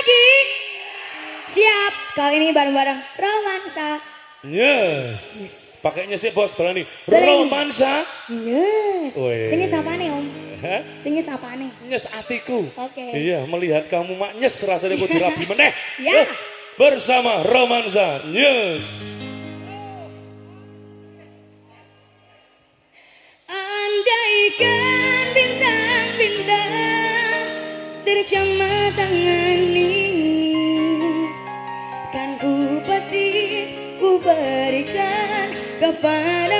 lagi. Siap. Kali ini bareng-bareng romansa. Yes. Pakainya sih bos berani. Romansa. Yes. Weh. Singis apa nih om? Hah? Singis apa nih? Nyes atiku. Oke. Iya, melihat kamu mak nyes rasanya ku dirabi meneh. Ya. Eh, Bersama Romansa. Yes. Andaikan tercamar tangan ini. Kan ku petik, ku berikan kepadamu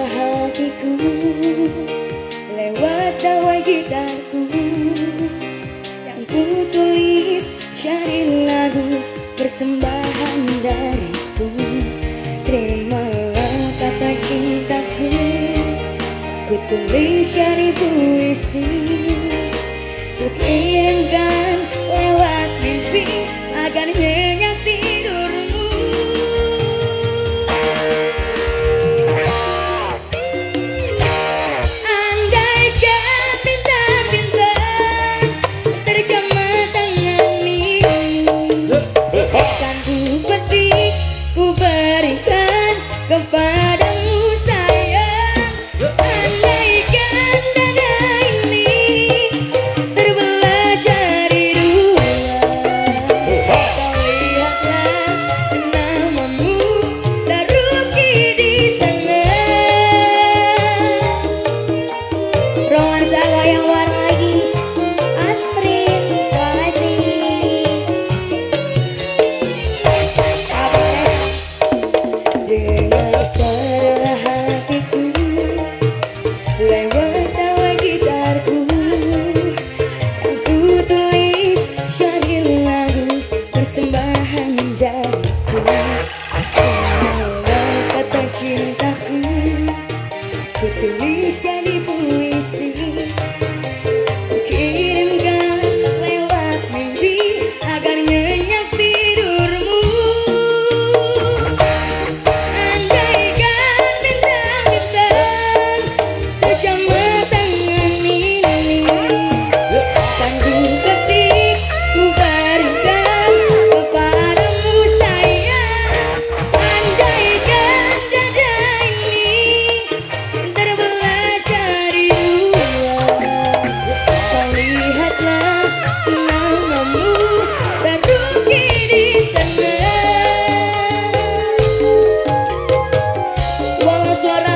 hatiku lewat tawa gitarku. Yang ku tulis jadi lagu persembahan dariku. Terimalah kata cintaku. Ku tulis jadi puisi. Ku kirimkan lewat mimpi agar nyenyak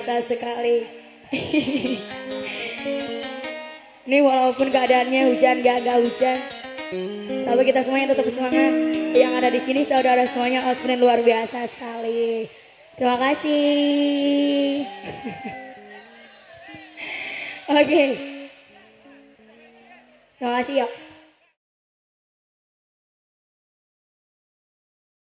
biasa sekali. Ini walaupun keadaannya hujan gak agak hujan, tapi kita semuanya tetap semangat. Yang ada di sini saudara semuanya Osmin luar biasa sekali. Terima kasih. Oke. Terima kasih ya.